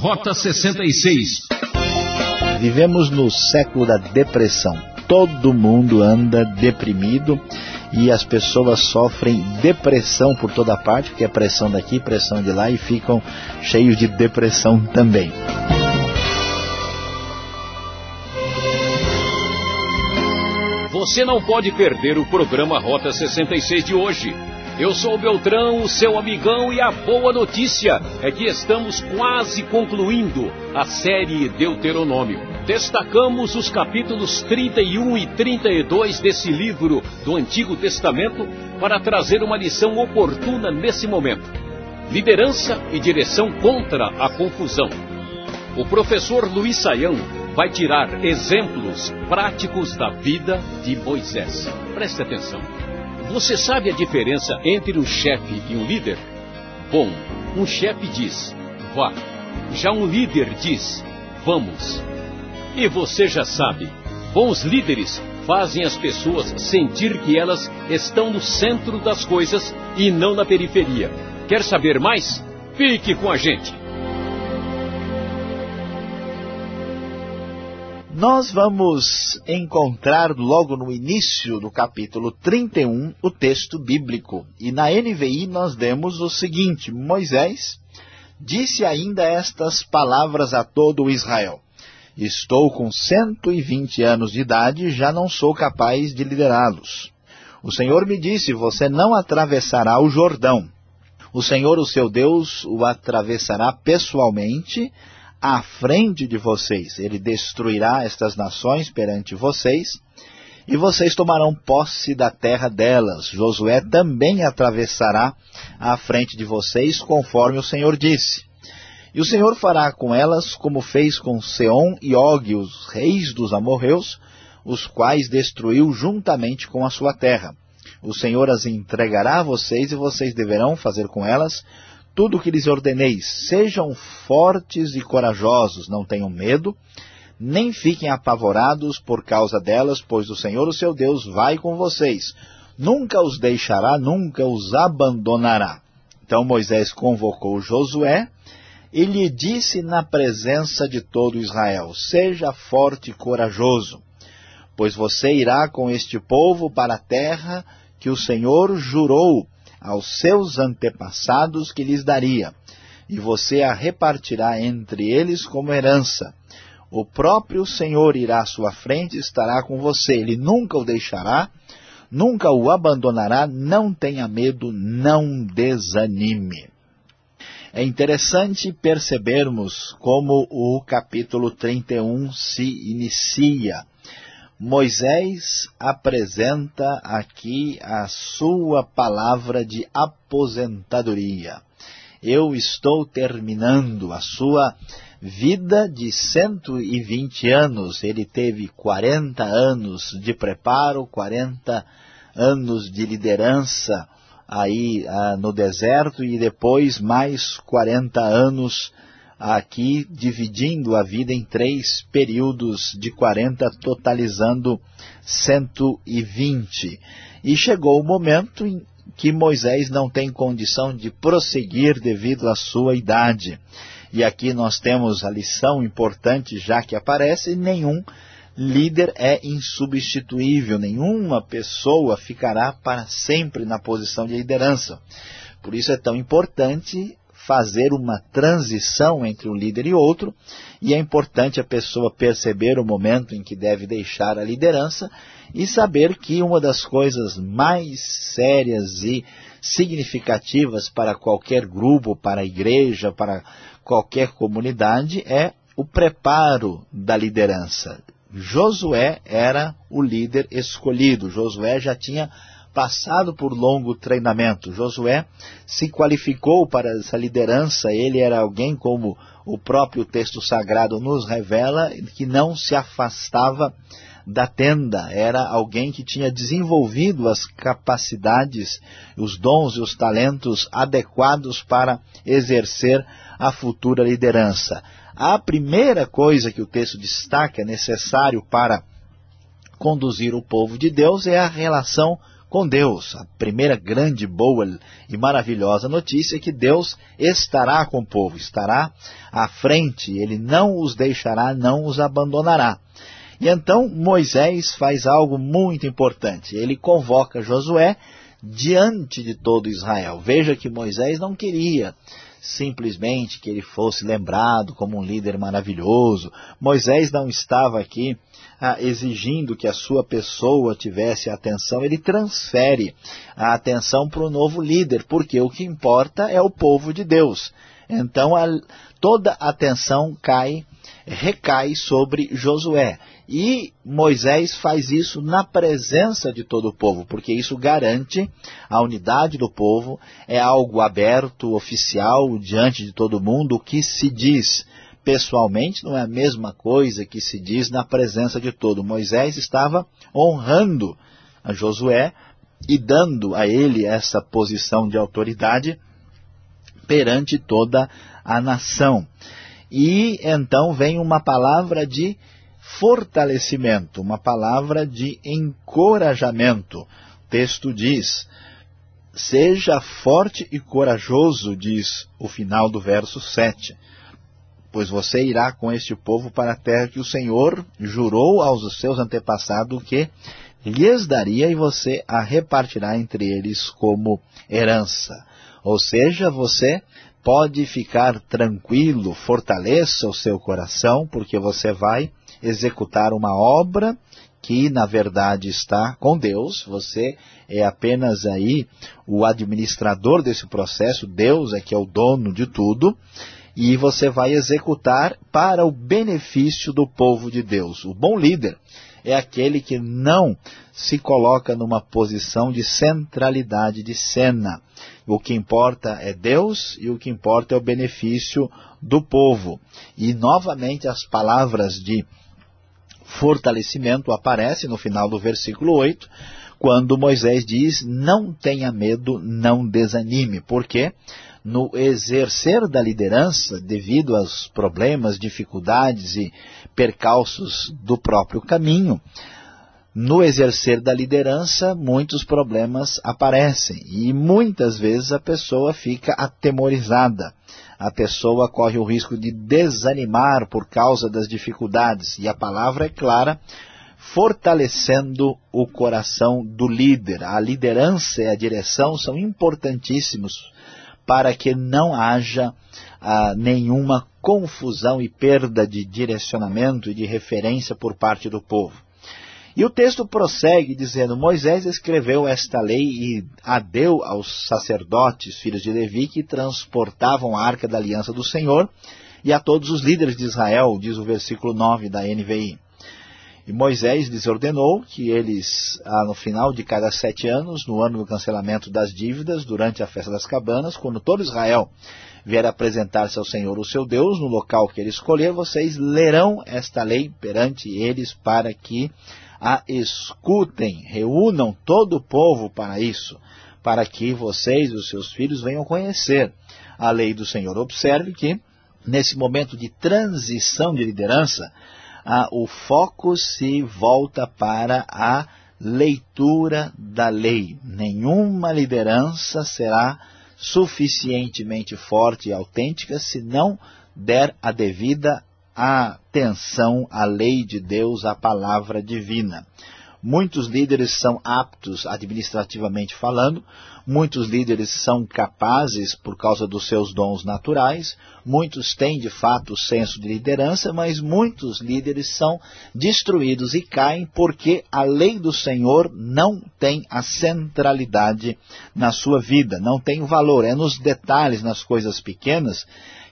Rota 66. Vivemos no século da depressão. Todo mundo anda deprimido e as pessoas sofrem depressão por toda parte, porque é pressão daqui, pressão de lá e ficam cheios de depressão também. Você não pode perder o programa Rota 66 de hoje. Eu sou o Beltrão, o seu amigão, e a boa notícia é que estamos quase concluindo a série Deuteronômio. Destacamos os capítulos 31 e 32 desse livro do Antigo Testamento para trazer uma lição oportuna nesse momento. Liderança e direção contra a confusão. O professor Luiz Saião vai tirar exemplos práticos da vida de Moisés. Preste atenção. Você sabe a diferença entre um chefe e um líder? Bom, um chefe diz, vá. Já um líder diz, vamos. E você já sabe, bons líderes fazem as pessoas sentir que elas estão no centro das coisas e não na periferia. Quer saber mais? Fique com a gente. Nós vamos encontrar logo no início do capítulo 31 o texto bíblico. E na NVI nós demos o seguinte, Moisés disse ainda estas palavras a todo Israel. Estou com 120 anos de idade e já não sou capaz de liderá-los. O Senhor me disse, você não atravessará o Jordão. O Senhor, o seu Deus, o atravessará pessoalmente à frente de vocês. Ele destruirá estas nações perante vocês, e vocês tomarão posse da terra delas. Josué também atravessará à frente de vocês, conforme o Senhor disse. E o Senhor fará com elas como fez com Seom e Og, os reis dos amorreus, os quais destruiu juntamente com a sua terra. O Senhor as entregará a vocês e vocês deverão fazer com elas tudo o que lhes ordenei, sejam fortes e corajosos, não tenham medo, nem fiquem apavorados por causa delas, pois o Senhor, o seu Deus, vai com vocês. Nunca os deixará, nunca os abandonará. Então Moisés convocou Josué e lhe disse na presença de todo Israel, seja forte e corajoso, pois você irá com este povo para a terra que o Senhor jurou aos seus antepassados que lhes daria, e você a repartirá entre eles como herança. O próprio Senhor irá à sua frente e estará com você. Ele nunca o deixará, nunca o abandonará. Não tenha medo, não desanime. É interessante percebermos como o capítulo 31 se inicia. Moisés apresenta aqui a sua palavra de aposentadoria. Eu estou terminando a sua vida de 120 anos. Ele teve 40 anos de preparo, 40 anos de liderança aí ah, no deserto e depois mais 40 anos aqui dividindo a vida em três períodos de 40, totalizando 120. E chegou o momento em que Moisés não tem condição de prosseguir devido à sua idade. E aqui nós temos a lição importante já que aparece, nenhum líder é insubstituível, nenhuma pessoa ficará para sempre na posição de liderança. Por isso é tão importante fazer uma transição entre um líder e outro, e é importante a pessoa perceber o momento em que deve deixar a liderança e saber que uma das coisas mais sérias e significativas para qualquer grupo, para a igreja, para qualquer comunidade é o preparo da liderança. Josué era o líder escolhido, Josué já tinha passado por longo treinamento. Josué se qualificou para essa liderança, ele era alguém como o próprio texto sagrado nos revela, que não se afastava da tenda, era alguém que tinha desenvolvido as capacidades, os dons e os talentos adequados para exercer a futura liderança. A primeira coisa que o texto destaca é necessário para conduzir o povo de Deus é a relação com Deus. A primeira grande, boa e maravilhosa notícia é que Deus estará com o povo, estará à frente, Ele não os deixará, não os abandonará. E então Moisés faz algo muito importante. Ele convoca Josué diante de todo Israel. Veja que Moisés não queria simplesmente que ele fosse lembrado como um líder maravilhoso. Moisés não estava aqui ah, exigindo que a sua pessoa tivesse atenção, ele transfere a atenção para o novo líder, porque o que importa é o povo de Deus. Então a, toda atenção cai, recai sobre Josué. E Moisés faz isso na presença de todo o povo, porque isso garante a unidade do povo, é algo aberto, oficial, diante de todo mundo, o que se diz pessoalmente não é a mesma coisa que se diz na presença de todo. Moisés estava honrando a Josué e dando a ele essa posição de autoridade perante toda a nação. E então vem uma palavra de fortalecimento, uma palavra de encorajamento. O texto diz, seja forte e corajoso, diz o final do verso 7 pois você irá com este povo para a terra que o Senhor jurou aos seus antepassados que lhes daria e você a repartirá entre eles como herança. Ou seja, você pode ficar tranquilo, fortaleça o seu coração, porque você vai executar uma obra que na verdade está com Deus, você é apenas aí o administrador desse processo, Deus é que é o dono de tudo, e você vai executar para o benefício do povo de Deus. O bom líder é aquele que não se coloca numa posição de centralidade de cena. O que importa é Deus e o que importa é o benefício do povo. E novamente as palavras de fortalecimento aparecem no final do versículo 8, quando Moisés diz, não tenha medo, não desanime. Por quê? No exercer da liderança devido aos problemas, dificuldades e percalços do próprio caminho, no exercer da liderança muitos problemas aparecem e muitas vezes a pessoa fica atemorizada. A pessoa corre o risco de desanimar por causa das dificuldades e a palavra é clara, fortalecendo o coração do líder. A liderança e a direção são importantíssimos para que não haja ah, nenhuma confusão e perda de direcionamento e de referência por parte do povo. E o texto prossegue dizendo, Moisés escreveu esta lei e a deu aos sacerdotes, filhos de Levi, que transportavam a arca da aliança do Senhor, e a todos os líderes de Israel, diz o versículo 9 da NVI. E Moisés lhes ordenou que eles, ah, no final de cada sete anos, no ano do cancelamento das dívidas, durante a festa das cabanas, quando todo Israel vier apresentar-se ao Senhor, o seu Deus, no local que ele escolher, vocês lerão esta lei perante eles para que a escutem, reúnam todo o povo para isso, para que vocês e os seus filhos venham conhecer a lei do Senhor. Observe que, nesse momento de transição de liderança, o foco se volta para a leitura da lei. Nenhuma liderança será suficientemente forte e autêntica se não der a devida atenção à lei de Deus, à palavra divina. Muitos líderes são aptos administrativamente falando, muitos líderes são capazes por causa dos seus dons naturais, muitos têm de fato o senso de liderança, mas muitos líderes são destruídos e caem porque a lei do Senhor não tem a centralidade na sua vida, não tem o valor, é nos detalhes, nas coisas pequenas,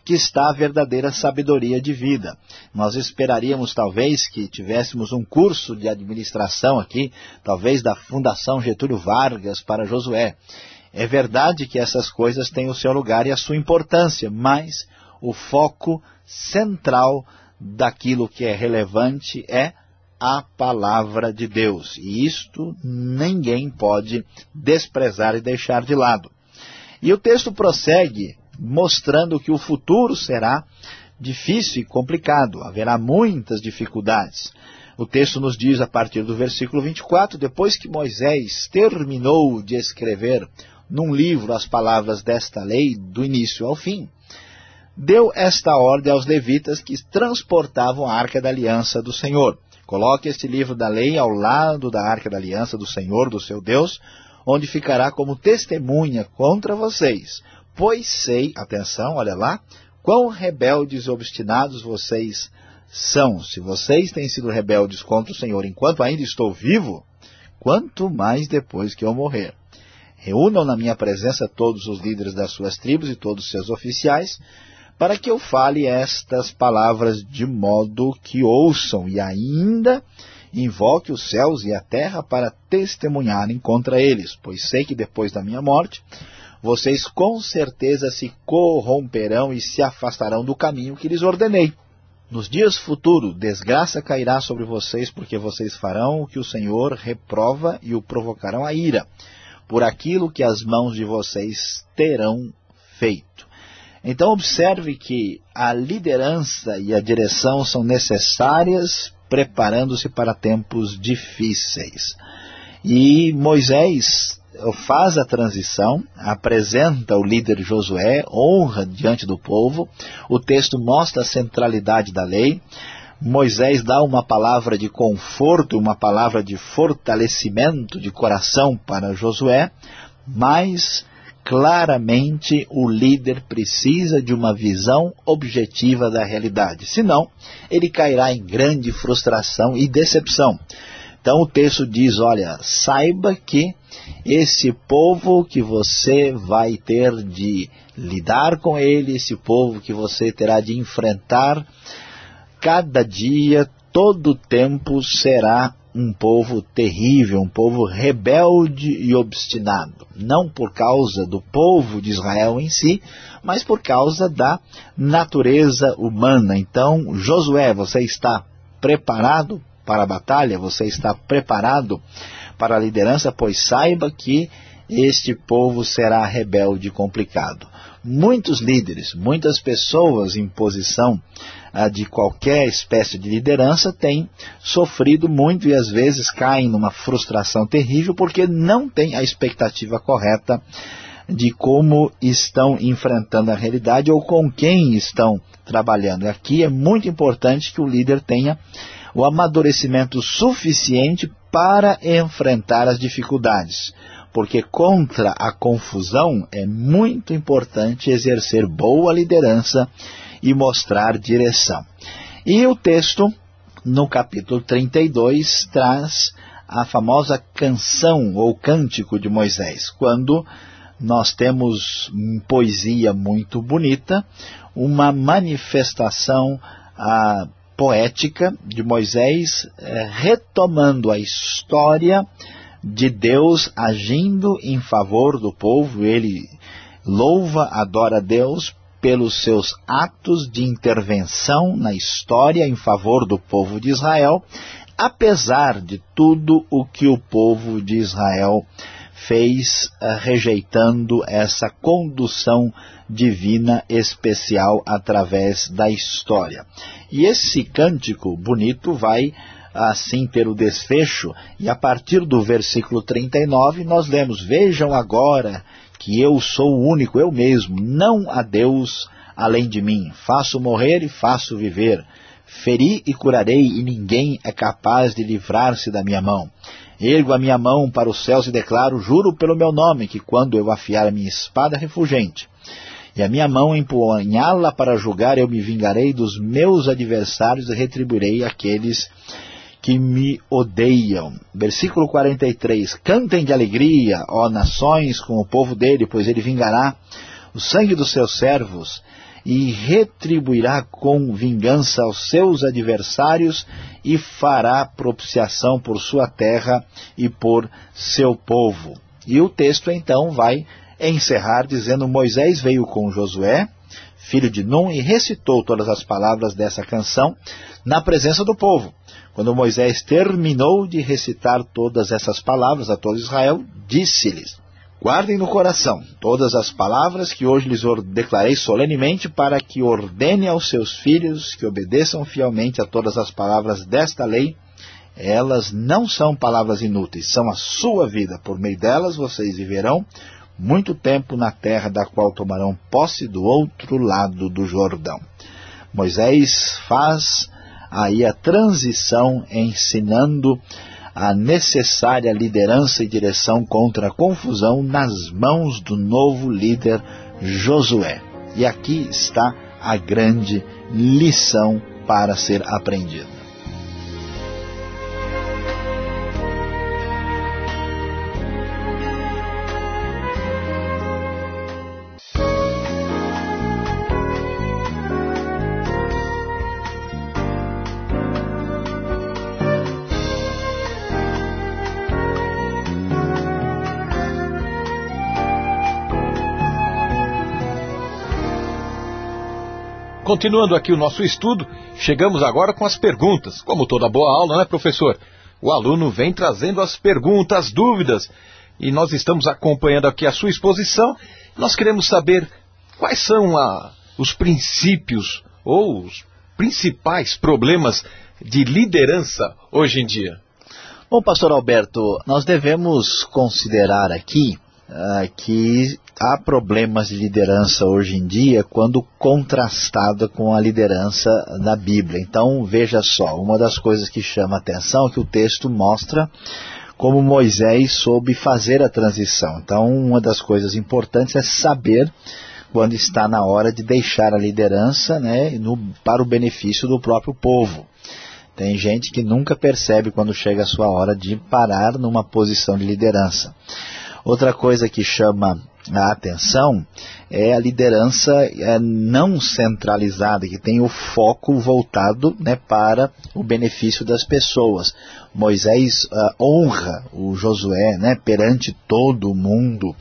que está a verdadeira sabedoria de vida. Nós esperaríamos talvez que tivéssemos um curso de administração aqui, talvez da Fundação Getúlio Vargas para Josué. É verdade que essas coisas têm o seu lugar e a sua importância, mas o foco central daquilo que é relevante é a palavra de Deus. E isto ninguém pode desprezar e deixar de lado. E o texto prossegue mostrando que o futuro será difícil e complicado, haverá muitas dificuldades. O texto nos diz, a partir do versículo 24, depois que Moisés terminou de escrever num livro as palavras desta lei, do início ao fim, deu esta ordem aos levitas que transportavam a arca da aliança do Senhor. Coloque este livro da lei ao lado da arca da aliança do Senhor, do seu Deus, onde ficará como testemunha contra vocês. Pois sei, atenção, olha lá, quão rebeldes e obstinados vocês são. Se vocês têm sido rebeldes contra o Senhor enquanto ainda estou vivo, quanto mais depois que eu morrer. Reúnam na minha presença todos os líderes das suas tribos e todos os seus oficiais, para que eu fale estas palavras de modo que ouçam e ainda invoque os céus e a terra para testemunharem contra eles, pois sei que depois da minha morte vocês com certeza se corromperão e se afastarão do caminho que lhes ordenei. Nos dias futuros, desgraça cairá sobre vocês, porque vocês farão o que o Senhor reprova e o provocarão a ira, por aquilo que as mãos de vocês terão feito. Então observe que a liderança e a direção são necessárias preparando-se para tempos difíceis. E Moisés faz a transição, apresenta o líder Josué, honra diante do povo, o texto mostra a centralidade da lei, Moisés dá uma palavra de conforto, uma palavra de fortalecimento de coração para Josué, mas claramente o líder precisa de uma visão objetiva da realidade. Senão, ele cairá em grande frustração e decepção. Então o texto diz, olha, saiba que esse povo que você vai ter de lidar com ele, esse povo que você terá de enfrentar, cada dia, todo tempo será um povo terrível, um povo rebelde e obstinado. Não por causa do povo de Israel em si, mas por causa da natureza humana. Então, Josué, você está preparado para a batalha? Você está preparado para a liderança? Pois saiba que este povo será rebelde e complicado. Muitos líderes, muitas pessoas em posição de qualquer espécie de liderança têm sofrido muito e às vezes caem numa frustração terrível porque não têm a expectativa correta de como estão enfrentando a realidade ou com quem estão trabalhando. Aqui é muito importante que o líder tenha o amadurecimento suficiente para enfrentar as dificuldades. Porque contra a confusão é muito importante exercer boa liderança e mostrar direção. E o texto, no capítulo 32, traz a famosa canção ou cântico de Moisés, quando nós temos em poesia muito bonita, uma manifestação ah, poética de Moisés eh, retomando a história de Deus agindo em favor do povo. Ele louva, adora Deus pelos seus atos de intervenção na história em favor do povo de Israel, apesar de tudo o que o povo de Israel fez uh, rejeitando essa condução divina especial através da história. E esse cântico bonito vai assim ter o desfecho, e a partir do versículo 39 nós lemos, Vejam agora que eu sou o único, eu mesmo, não há Deus além de mim. Faço morrer e faço viver. Feri e curarei, e ninguém é capaz de livrar-se da minha mão. Ergo a minha mão para os céus e declaro, juro pelo meu nome, que quando eu afiar a minha espada refulgente, e a minha mão empunhá-la para julgar, eu me vingarei dos meus adversários e retribuirei aqueles que me odeiam. Versículo 43, Cantem de alegria, ó nações, com o povo dele, pois ele vingará o sangue dos seus servos e retribuirá com vingança aos seus adversários e fará propiciação por sua terra e por seu povo. E o texto então vai encerrar dizendo, Moisés veio com Josué, filho de Num, e recitou todas as palavras dessa canção na presença do povo. Quando Moisés terminou de recitar todas essas palavras a todo Israel, disse-lhes, Guardem no coração todas as palavras que hoje lhes declarei solenemente para que ordene aos seus filhos que obedeçam fielmente a todas as palavras desta lei Elas não são palavras inúteis, são a sua vida. Por meio delas vocês viverão muito tempo na terra da qual tomarão posse do outro lado do Jordão. Moisés faz aí a transição ensinando a necessária liderança e direção contra a confusão nas mãos do novo líder Josué. E aqui está a grande lição para ser aprendida. Continuando aqui o nosso estudo, chegamos agora com as perguntas. Como toda boa aula, né, professor? O aluno vem trazendo as perguntas, as dúvidas, e nós estamos acompanhando aqui a sua exposição. Nós queremos saber quais são a, os princípios ou os principais problemas de liderança hoje em dia. Bom, pastor Alberto, nós devemos considerar aqui uh, que há problemas de liderança hoje em dia quando contrastada com a liderança na Bíblia. Então, veja só, uma das coisas que chama atenção é que o texto mostra como Moisés soube fazer a transição. Então, uma das coisas importantes é saber quando está na hora de deixar a liderança né, no, para o benefício do próprio povo. Tem gente que nunca percebe quando chega a sua hora de parar numa posição de liderança. Outra coisa que chama a atenção é a liderança é, não centralizada, que tem o foco voltado né, para o benefício das pessoas. Moisés uh, honra o Josué né, perante todo o mundo,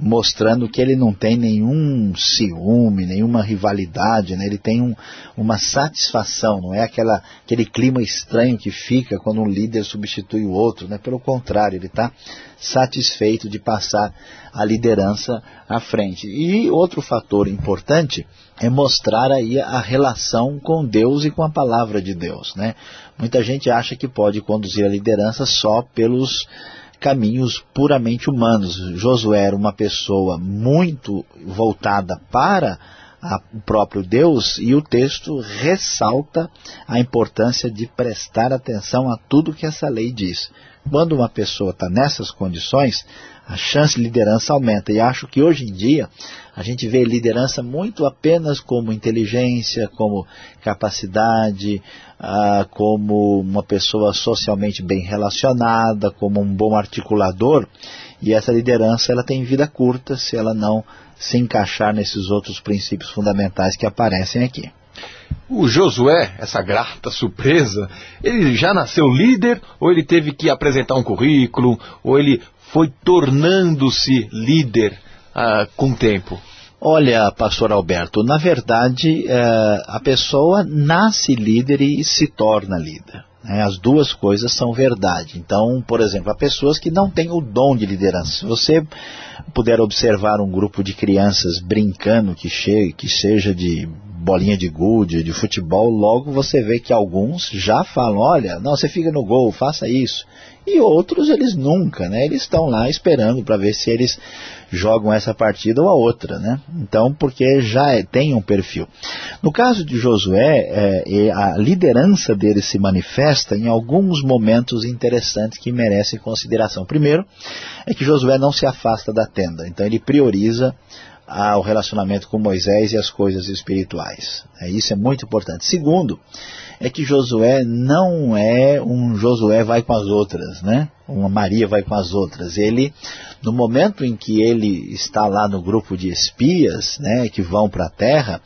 mostrando que ele não tem nenhum ciúme, nenhuma rivalidade, né? ele tem um, uma satisfação, não é aquela, aquele clima estranho que fica quando um líder substitui o outro, né? pelo contrário, ele está satisfeito de passar a liderança à frente. E outro fator importante é mostrar aí a relação com Deus e com a palavra de Deus. Né? Muita gente acha que pode conduzir a liderança só pelos caminhos puramente humanos. Josué era uma pessoa muito voltada para o próprio Deus e o texto ressalta a importância de prestar atenção a tudo que essa lei diz. Quando uma pessoa está nessas condições, a chance de liderança aumenta. E acho que hoje em dia a gente vê liderança muito apenas como inteligência, como capacidade, ah, como uma pessoa socialmente bem relacionada, como um bom articulador. E essa liderança ela tem vida curta se ela não se encaixar nesses outros princípios fundamentais que aparecem aqui. O Josué, essa grata surpresa, ele já nasceu líder ou ele teve que apresentar um currículo ou ele foi tornando-se líder ah, com o tempo? Olha, pastor Alberto, na verdade, é, a pessoa nasce líder e se torna líder. Né? As duas coisas são verdade. Então, por exemplo, há pessoas que não têm o dom de liderança. Se você puder observar um grupo de crianças brincando que, chegue, que seja de bolinha de gude, de futebol, logo você vê que alguns já falam, olha, não, você fica no gol, faça isso. E outros, eles nunca, né? Eles estão lá esperando para ver se eles jogam essa partida ou a outra, né? Então, porque já é, tem um perfil. No caso de Josué, é, a liderança dele se manifesta em alguns momentos interessantes que merecem consideração. Primeiro, é que Josué não se afasta da tenda, então ele prioriza ao relacionamento com Moisés e as coisas espirituais. É, isso é muito importante. Segundo, é que Josué não é um Josué vai com as outras, né? Uma Maria vai com as outras. Ele, no momento em que ele está lá no grupo de espias, né, que vão para a terra,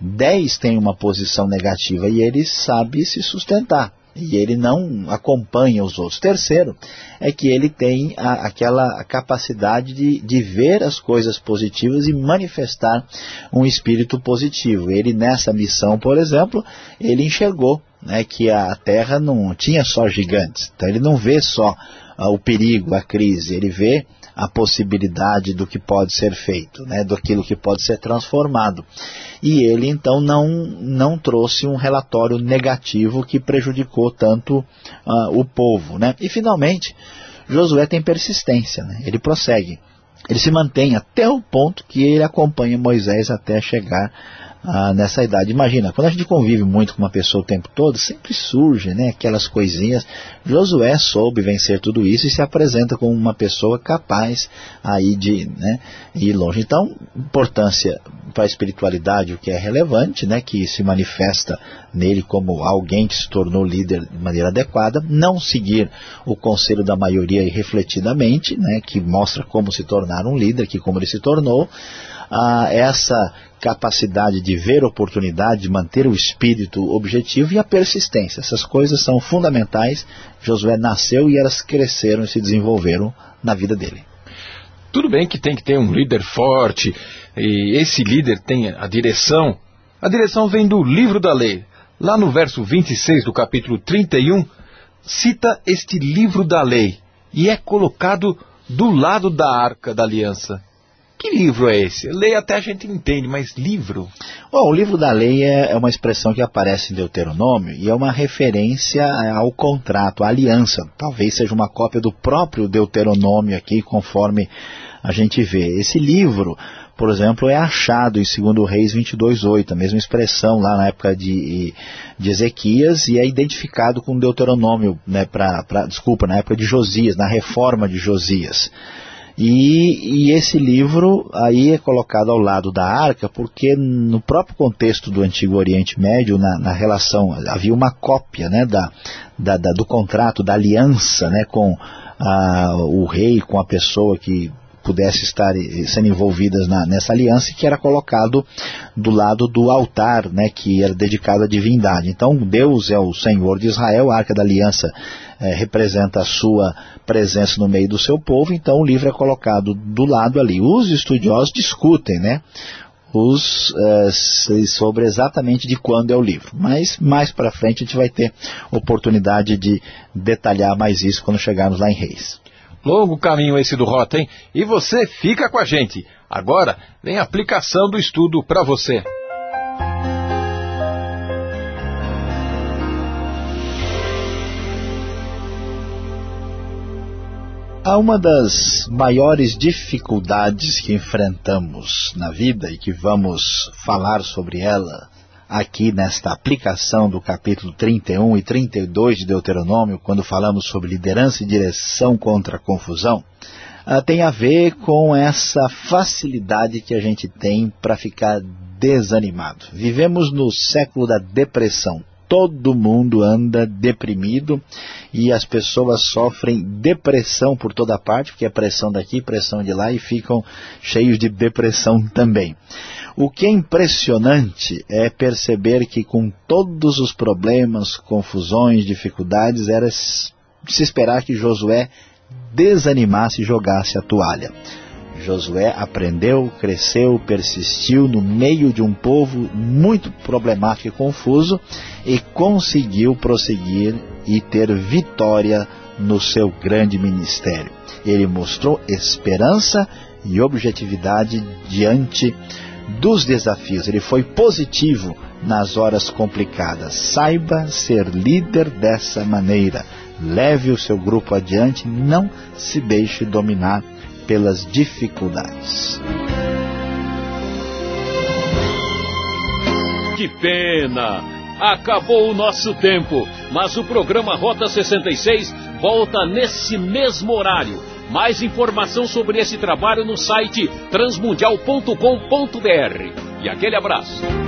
dez têm uma posição negativa e ele sabe se sustentar e ele não acompanha os outros. Terceiro, é que ele tem a, aquela capacidade de, de ver as coisas positivas e manifestar um espírito positivo. Ele nessa missão, por exemplo, ele enxergou né, que a Terra não tinha só gigantes, então ele não vê só uh, o perigo, a crise, ele vê a possibilidade do que pode ser feito, né, daquilo que pode ser transformado. E ele então não, não trouxe um relatório negativo que prejudicou tanto uh, o povo. Né? E finalmente, Josué tem persistência, né? ele prossegue. Ele se mantém até o ponto que ele acompanha Moisés até chegar ah, nessa idade. Imagina, quando a gente convive muito com uma pessoa o tempo todo, sempre surge né, aquelas coisinhas. Josué soube vencer tudo isso e se apresenta como uma pessoa capaz aí de né, ir longe. Então, importância para a espiritualidade, o que é relevante, né, que se manifesta nele como alguém que se tornou líder de maneira adequada, não seguir o conselho da maioria irrefletidamente, né, que mostra como se tornar um líder, que como ele se tornou, ah, essa capacidade de ver oportunidade, de manter o espírito objetivo e a persistência. Essas coisas são fundamentais. Josué nasceu e elas cresceram e se desenvolveram na vida dele. Tudo bem que tem que ter um líder forte, e esse líder tem a direção. A direção vem do livro da lei. Lá no verso 26 do capítulo 31, cita este livro da lei e é colocado do lado da arca da aliança. Que livro é esse? Lei até a gente entende, mas livro? Bom, o livro da lei é, uma expressão que aparece em Deuteronômio e é uma referência é, ao contrato, à aliança. Talvez seja uma cópia do próprio Deuteronômio aqui, conforme a gente vê. Esse livro, por exemplo, é achado em 2 Reis 22.8, a mesma expressão lá na época de, de Ezequias e é identificado com Deuteronômio, né, pra, pra, desculpa, na época de Josias, na reforma de Josias. E, e, esse livro aí é colocado ao lado da arca porque no próprio contexto do Antigo Oriente Médio, na, na relação, havia uma cópia né, da, da, da, do contrato, da aliança né, com a, o rei, com a pessoa que pudesse estar sendo envolvidas na, nessa aliança que era colocado do lado do altar, né, que era dedicado à divindade. Então Deus é o Senhor de Israel, a Arca da Aliança é, representa a sua presença no meio do seu povo, então o livro é colocado do lado ali. Os estudiosos discutem, né? Os, uh, sobre exatamente de quando é o livro. Mas mais para frente a gente vai ter oportunidade de detalhar mais isso quando chegarmos lá em Reis. Longo caminho esse do Rota, hein? E você fica com a gente. Agora vem a aplicação do estudo para você. Uma das maiores dificuldades que enfrentamos na vida e que vamos falar sobre ela aqui nesta aplicação do capítulo 31 e 32 de Deuteronômio, quando falamos sobre liderança e direção contra a confusão, uh, tem a ver com essa facilidade que a gente tem para ficar desanimado. Vivemos no século da depressão todo mundo anda deprimido e as pessoas sofrem depressão por toda parte, porque é pressão daqui, pressão de lá e ficam cheios de depressão também. O que é impressionante é perceber que com todos os problemas, confusões, dificuldades, era se esperar que Josué desanimasse e jogasse a toalha. Josué aprendeu, cresceu, persistiu no meio de um povo muito problemático e confuso e conseguiu prosseguir e ter vitória no seu grande ministério. Ele mostrou esperança e objetividade diante dos desafios. Ele foi positivo nas horas complicadas. Saiba ser líder dessa maneira. Leve o seu grupo adiante, não se deixe dominar pelas dificuldades. Que pena! Acabou o nosso tempo, mas o programa Rota 66 volta nesse mesmo horário. Mais informação sobre esse trabalho no site transmundial.com.br. E aquele abraço.